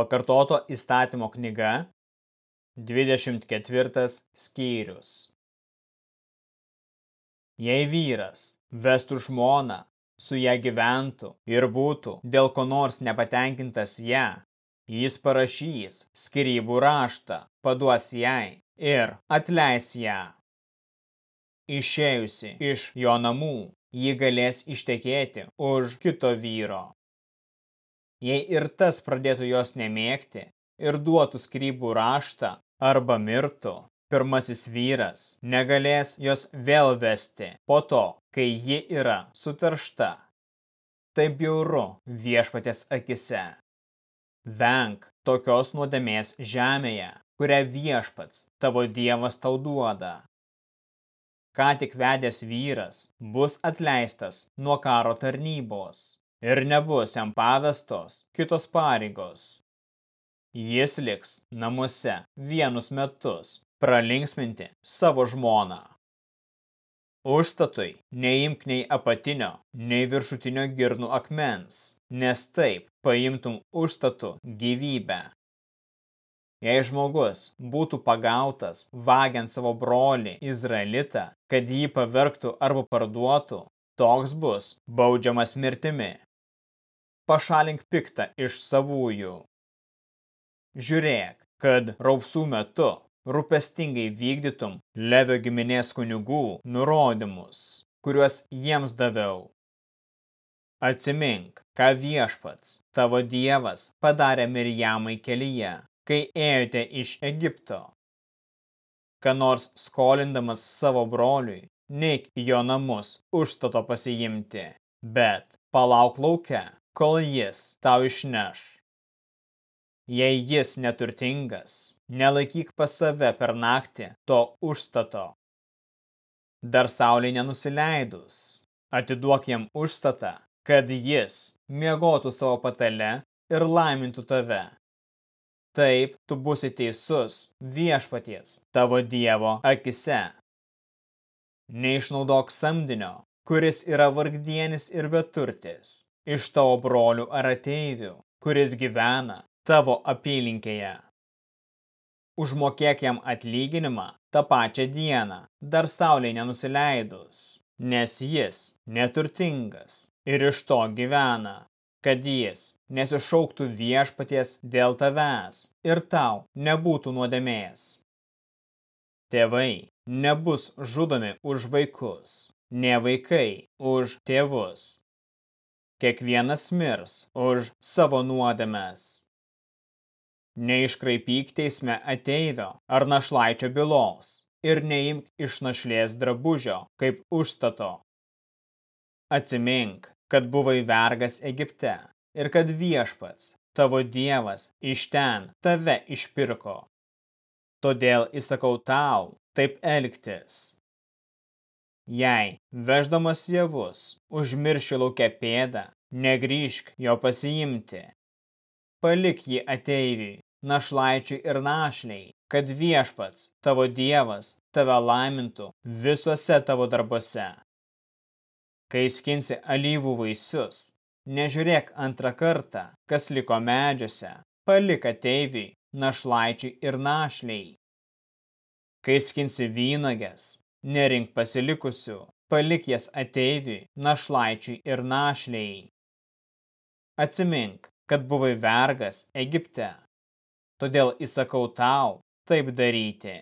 Pakartoto įstatymo knyga, 24 skyrius. Jei vyras vestų žmoną, su ją gyventų ir būtų dėl ko nors nepatenkintas ją, jis parašys skirybų raštą, paduos jai ir atleis ją. Išėjusi iš jo namų, ji galės ištekėti už kito vyro. Jei ir tas pradėtų jos nemėgti ir duotų skrybų raštą arba mirtų, pirmasis vyras negalės jos vėl vesti po to, kai ji yra sutaršta. Tai bjauru viešpatės akise. Venk tokios nuodėmės žemėje, kurią viešpats tavo dievas tau duoda. Ką tik vedęs vyras bus atleistas nuo karo tarnybos ir nebus jam pavestos kitos pareigos. Jis liks namuose vienus metus pralinksminti savo žmoną. Užstatui neimk nei apatinio, nei viršutinio girnų akmens, nes taip paimtum užstatų gyvybę. Jei žmogus būtų pagautas vagiant savo brolį Izraelitą, kad jį pavergtų arba parduotų, toks bus baudžiamas mirtimi pašalink piktą iš savųjų. Žiūrėk, kad raupsų metu rūpestingai vykdytum Levio giminės kunigų nurodymus, kuriuos jiems daviau. Atsimink, ką viešpats, tavo dievas, padarė Mirjamai kelyje, kai ėjote iš Egipto. Ką nors skolindamas savo broliui, neik jo namus užstato pasiimti, bet palauk lauke, kol jis tau išneš. Jei jis neturtingas, nelaikyk pas save per naktį to užstato. Dar sauliai nenusileidus, atiduok jam užstatą, kad jis miegotų savo patale ir laimintų tave. Taip tu būsi teisus viešpaties tavo dievo akise. Neišnaudok samdinio, kuris yra vargdienis ir beturtis iš tavo brolių ar ateivių, kuris gyvena tavo apylinkėje. Užmokėk jam atlyginimą tą pačią dieną, dar sauliai nenusileidus, nes jis neturtingas ir iš to gyvena, kad jis nesišauktų viešpaties dėl tavęs ir tau nebūtų nuodėmės. Tėvai nebus žudomi už vaikus, ne vaikai už tėvus, kiekvienas mirs už savo nuodėmes. Neiškraipyk teisme ateivio ar našlaičio bylos ir neimk iš našlės drabužio kaip užstato. Atsimink, kad buvai vergas Egipte ir kad viešpats, tavo dievas, iš ten tave išpirko. Todėl įsakau tau taip elgtis. Jei, veždamas javus, užmirši laukia pėdą, negrįžk jo pasiimti. Palik jį ateiviui, našlaičiui ir našliai, kad viešpats, tavo dievas, tave laimintų visuose tavo darbuose. Kai skinsi alyvų vaisius, nežiūrėk antrą kartą, kas liko medžiuose, palik ateiviui, našlaičiui ir našliai. Kai skinsi vynogės, nerink pasilikusių, palik jas ateiviui, našlaičiui ir našliai. Atsimink, kad buvai vergas Egipte, todėl įsakau tau taip daryti.